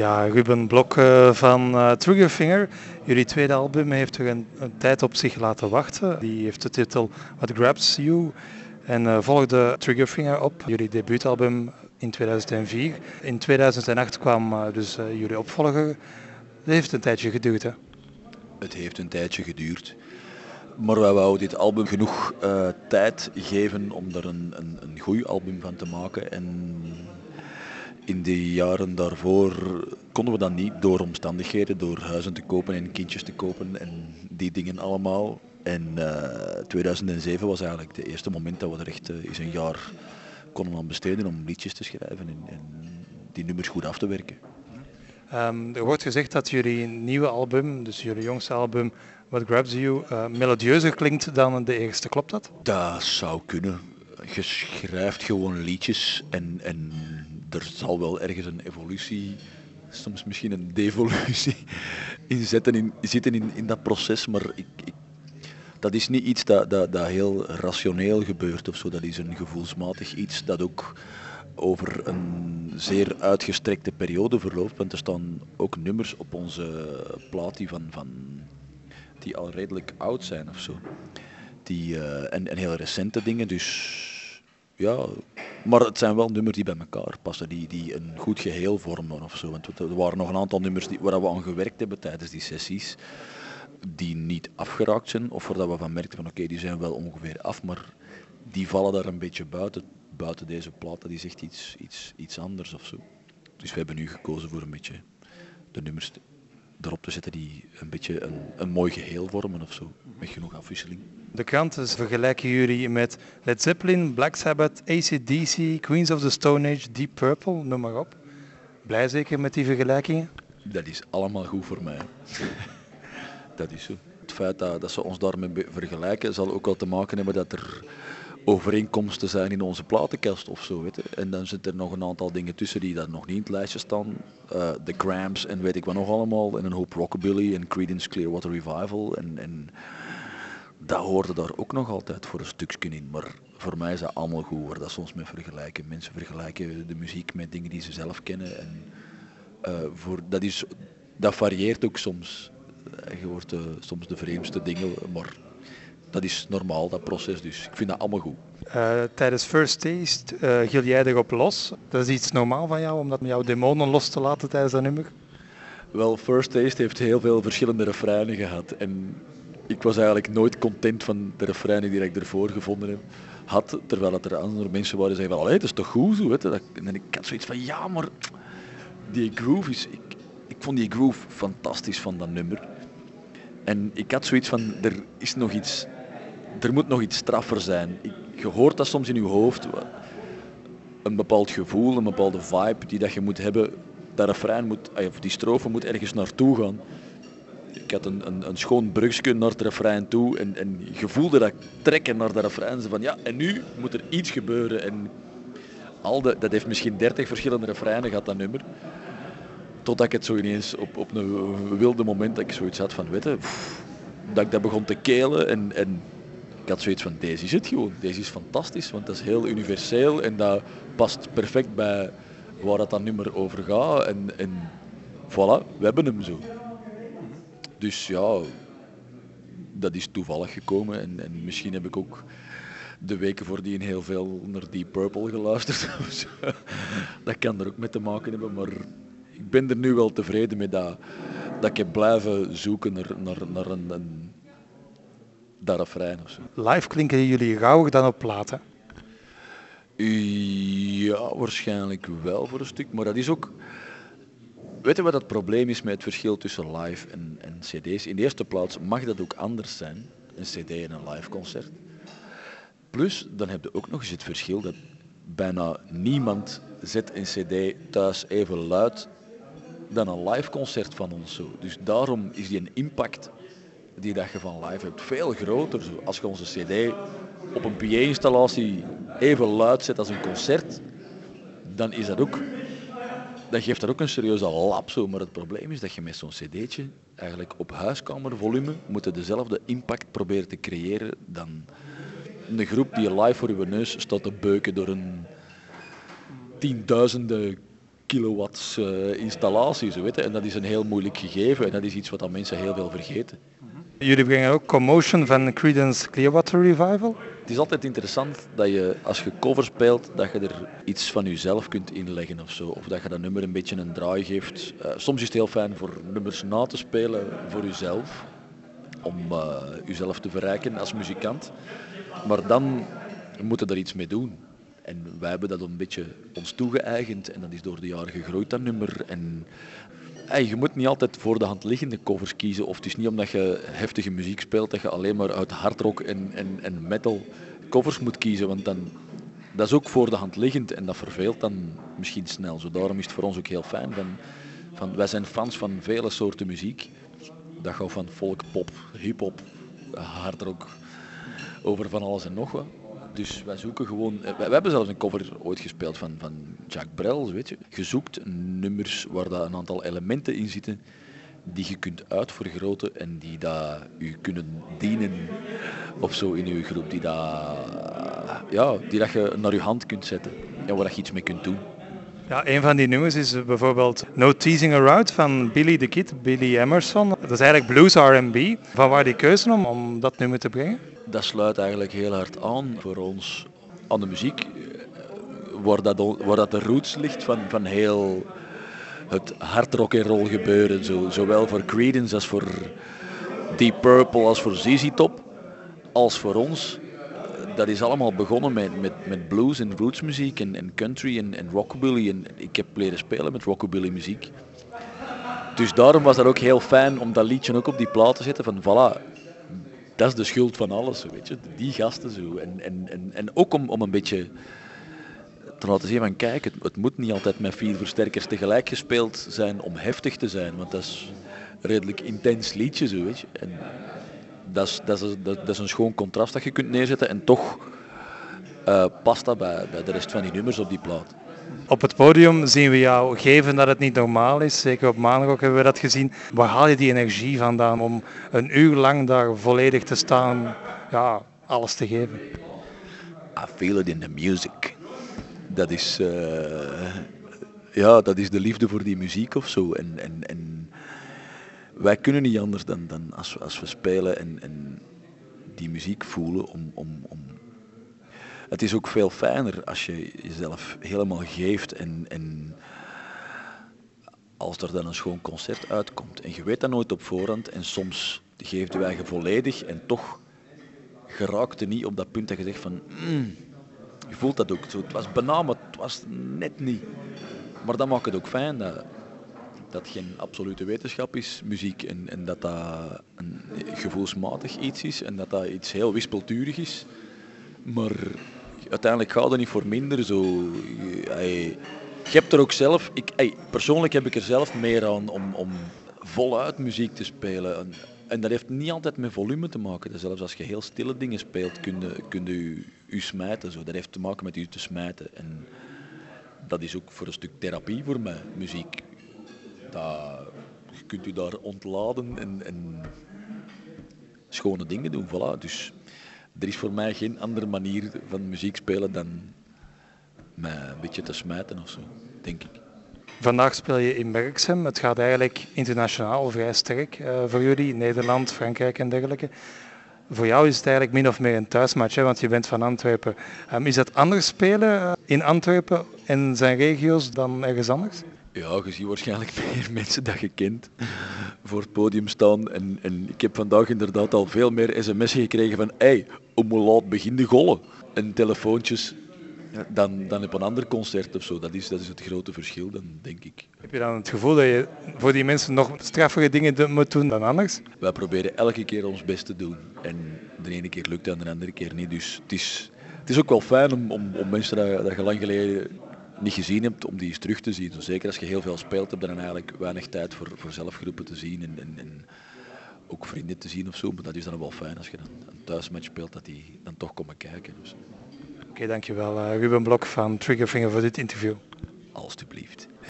Ja, Ruben Blok uh, van uh, Triggerfinger. Jullie tweede album heeft er een, tijd op zich laten wachten. Die heeft de titel What Grabs You en uh, volgde Triggerfinger op, jullie debuutalbum in 2004. In 2008 kwam dus jullie opvolger. Dat heeft een tijdje geduurd, hè? Het heeft een tijdje geduurd. Maar wij wouden dit album genoeg tijd geven om er een, een, een goed album van te maken. En in de jaren daarvoor konden we dat niet door omstandigheden, door huizen te kopen en kindjes te kopen en die dingen allemaal. En uh, eh, 2007 was eigenlijk het eerste moment dat we er echt uh, eens een jaar konden aan besteden om liedjes te schrijven en, en die nummers goed af te werken. Um, er wordt gezegd dat jullie nieuwe album, dus jullie jongste album, What Grabs You, uh, melodieuzer klinkt dan de eerste. Klopt dat? Dat zou kunnen. Je schrijft gewoon liedjes en, en er zal wel ergens een evolutie, soms misschien een devolutie in zitten in, zitten in, in dat proces, maar ik, dat is niet iets dat, dat, dat heel rationeel gebeurt of zo. Dat is een gevoelsmatig iets dat ook over een zeer uitgestrekte periode verloopt. Want er staan ook nummers op onze plaat die, van, van, die al redelijk oud zijn of zo. Die, uh, en, en heel recente dingen, dus ja, maar het zijn wel nummers die bij elkaar passen, die, die een goed geheel vormen of zo. Want er waren nog een aantal nummers die, waar we aan gewerkt hebben tijdens die sessies, die niet afgeraakt zijn, of waar we van merkten van oké, die zijn wel ongeveer af, maar die vallen daar een beetje buiten, buiten deze. Dat is echt iets, iets, iets anders of zo. Dus we hebben nu gekozen voor een beetje de nummers erop te zetten die een beetje een, een mooi geheel vormen of zo, met genoeg afwisseling. De kranten vergelijken jullie met Led Zeppelin, Black Sabbath, ACDC, Queens of the Stone Age, Deep Purple, noem maar op. Blij zeker met die vergelijkingen? Dat is allemaal goed voor mij. dat is zo. Het feit dat, dat ze ons daarmee vergelijken zal ook wel te maken hebben dat er overeenkomsten zijn in onze platenkast of zo. Weet je. En dan zitten er nog een aantal dingen tussen die daar nog niet in het lijstje staan. Uh, de Cramps en weet ik wat nog allemaal. En een hoop Rockabilly en Creedence Clearwater Revival. En, en dat hoorde daar ook nog altijd voor een stukje in. Maar voor mij is dat allemaal goed waar dat soms mee vergelijken. Mensen vergelijken de muziek met dingen die ze zelf kennen. En, uh, voor, dat, is, dat varieert ook soms. Je hoort uh, soms de vreemdste dingen, maar dat is normaal, dat proces. Dus ik vind dat allemaal goed. Uh, tijdens First Taste uh, gil jij erop los. Dat is iets normaal van jou, om dat jouw demonen los te laten tijdens dat nummer? Wel, First Taste heeft heel veel verschillende refreinen gehad. En ik was eigenlijk nooit content van de refreinen die ik ervoor gevonden heb. Had, terwijl het er andere mensen waren die zeiden van, het is toch goed zo. Weet je? En ik had zoiets van, ja, maar die groove is... Ik, ik vond die groove fantastisch van dat nummer. En ik had zoiets van, er is nog iets er moet nog iets straffer zijn. je hoort dat soms in je hoofd. Een bepaald gevoel, een bepaalde vibe die dat je moet hebben. Dat refrein moet, of die strofe moet ergens naartoe gaan. Ik had een, een, een schoon brugje naar het refrein toe en, en je voelde dat trekken naar dat refrein. Van ja, en nu moet er iets gebeuren. En al de, dat heeft misschien 30 verschillende refreinen gehad, dat nummer. Totdat ik het zo ineens op, op een wilde moment dat ik zoiets had van, weten, dat ik dat begon te kelen en, en ik had zoiets van, deze is het gewoon. Deze is fantastisch, want dat is heel universeel en dat past perfect bij waar dat dan nummer over gaat. En, en voilà, we hebben hem zo. Dus ja, dat is toevallig gekomen. En, en misschien heb ik ook de weken voordien heel veel naar Deep Purple geluisterd. dat kan er ook mee te maken hebben, maar ik ben er nu wel tevreden mee dat, dat ik heb blijven zoeken naar, naar, naar een, een dat refrein of zo. Live klinken jullie rauwer dan op platen? Ja, waarschijnlijk wel voor een stuk, maar dat is ook... Weet je wat het probleem is met het verschil tussen live en, en cd's? In de eerste plaats mag dat ook anders zijn, een cd en een live concert. Plus, dan heb je ook nog eens het verschil dat bijna niemand zet een cd thuis even luid dan een live concert van ons. Zo. Dus daarom is die een impact die dat je van live hebt veel groter. Als je onze cd op een PA-installatie even luid zet als een concert, dan is dat ook... Dan geeft dat ook een serieuze lap zo. Maar het probleem is dat je met zo'n cd'tje eigenlijk op huiskamervolume moet dezelfde impact proberen te creëren dan een groep die live voor je neus staat te beuken door een tienduizenden kilowatts uh, installatie. Zo, weet. En dat is een heel moeilijk gegeven en dat is iets wat dan mensen heel veel vergeten. Jullie brengen ook Commotion van Creedence Clearwater Revival. Het is altijd interessant dat je als je cover speelt, dat je er iets van jezelf kunt inleggen of zo. Of dat je dat nummer een beetje een draai geeft. Uh, soms is het heel fijn voor nummers na te spelen voor jezelf. Om uh, jezelf te verrijken als muzikant. Maar dan moet je er iets mee doen. En wij hebben dat een beetje ons toegeëigend en dat is door de jaren gegroeid, dat nummer. En hey, je moet niet altijd voor de hand liggende covers kiezen. Of het is niet omdat je heftige muziek speelt dat je alleen maar uit hardrock en, en, en metal covers moet kiezen. Want dan, dat is ook voor de hand liggend en dat verveelt dan misschien snel. Zo daarom is het voor ons ook heel fijn. Van, van, wij zijn fans van vele soorten muziek. Dat gaat van folk, pop, hip-hop, hardrock, over van alles en nog wat. Dus wij zoeken gewoon. Eh, we hebben zelfs een cover ooit gespeeld van, van Jack Brel, weet je. Je zoekt nummers waar dat een aantal elementen in zitten die je kunt uitvergroten en die dat u kunnen dienen of zo in uw groep. Die dat, ja, die dat je naar je hand kunt zetten en waar je iets mee kunt doen. Ja, een van die nummers is bijvoorbeeld No Teasing Around van Billy the Kid, Billy Emerson. Dat is eigenlijk blues R&B. Van waar die keuze om, om dat nummer te brengen? Dat sluit eigenlijk heel hard aan voor ons aan de muziek, waar dat, waar dat de roots ligt van, van heel het hard rock en roll gebeuren, zo, zowel voor Creedence als voor Deep Purple als voor ZZ Top, als voor ons. Dat is allemaal begonnen met, met, met blues en rootsmuziek en, en country en, en rockabilly. En ik heb leren spelen met rockabilly muziek. Dus daarom was dat ook heel fijn om dat liedje ook op die plaat te zetten van voilà, dat is de schuld van alles, weet je. Die gasten zo. En, en, en, en ook om, om een beetje te laten zien van kijk, het, moet niet altijd met vier versterkers tegelijk gespeeld zijn om heftig te zijn, want dat is een redelijk intens liedje zo, weet je. En dat is, dat, is, dat, is een schoon contrast dat je kunt neerzetten en toch uh, past dat bij, bij de rest van die nummers op die plaat. Op het podium zien we jou geven dat het niet normaal is. Zeker op maandag ook hebben we dat gezien. Waar haal je die energie vandaan om een uur lang daar volledig te staan, ja, alles te geven? I feel it in the music. Dat is, uh, ja, dat is de liefde voor die muziek of zo. En, en, en wij kunnen niet anders dan, dan als, als we spelen en, en die muziek voelen om, om, om het is ook veel fijner als je jezelf helemaal geeft en, en als er dan een schoon concert uitkomt. En je weet dat nooit op voorhand en soms geeft je volledig en toch geraakte niet op dat punt dat je zegt van mm, je voelt dat ook. Zo, het was bijna, het was net niet. Maar dat maakt het ook fijn dat dat geen absolute wetenschap is, muziek, en, en dat dat een gevoelsmatig iets is en dat dat iets heel wispelturig is. Maar uiteindelijk gaat het niet voor minder. Zo, je, hebt er ook zelf, ik, persoonlijk heb ik er zelf meer aan om, om voluit muziek te spelen. En, en, dat heeft niet altijd met volume te maken. Zelfs als je heel stille dingen speelt, kun je, kun je, smijten. Zo. Dat heeft te maken met je te smijten. En dat is ook voor een stuk therapie voor mij, muziek. Dat, je kunt je daar ontladen en, en schone dingen doen. Voilà. Dus er is voor mij geen andere manier van muziek spelen dan met een beetje te smijten of zo, denk ik. Vandaag speel je in Bergsem. Het gaat eigenlijk internationaal vrij sterk uh, voor jullie, Nederland, Frankrijk en dergelijke. Voor jou is het eigenlijk min of meer een thuismatch, want je bent van Antwerpen. Um, is dat anders spelen uh, in Antwerpen en zijn regio's dan ergens anders? Ja, je ziet waarschijnlijk meer mensen dat je kent voor het podium staan. En, en ik heb vandaag inderdaad al veel meer sms'en gekregen van hey, om hoe laat begin de gollen? En telefoontjes dan, dan op een ander concert of zo. Dat is, dat is het grote verschil, dan, denk ik. Heb je dan het gevoel dat je voor die mensen nog straffere dingen moet doen dan anders? Wij proberen elke keer ons best te doen. En de ene keer lukt dat en de andere keer niet. Dus het is, het is ook wel fijn om, om, om mensen dat, dat je lang geleden niet gezien hebt, om die eens terug te zien. zeker als je heel veel speelt, heb je dan eigenlijk weinig tijd voor, voor zelfgroepen te zien en, en, en, ook vrienden te zien of zo. Maar dat is dan wel fijn als je dan een thuismatch speelt, dat die dan toch komen kijken. Dus. Oké, dankjewel uh, Ruben Blok van Triggerfinger voor dit interview. Alsjeblieft.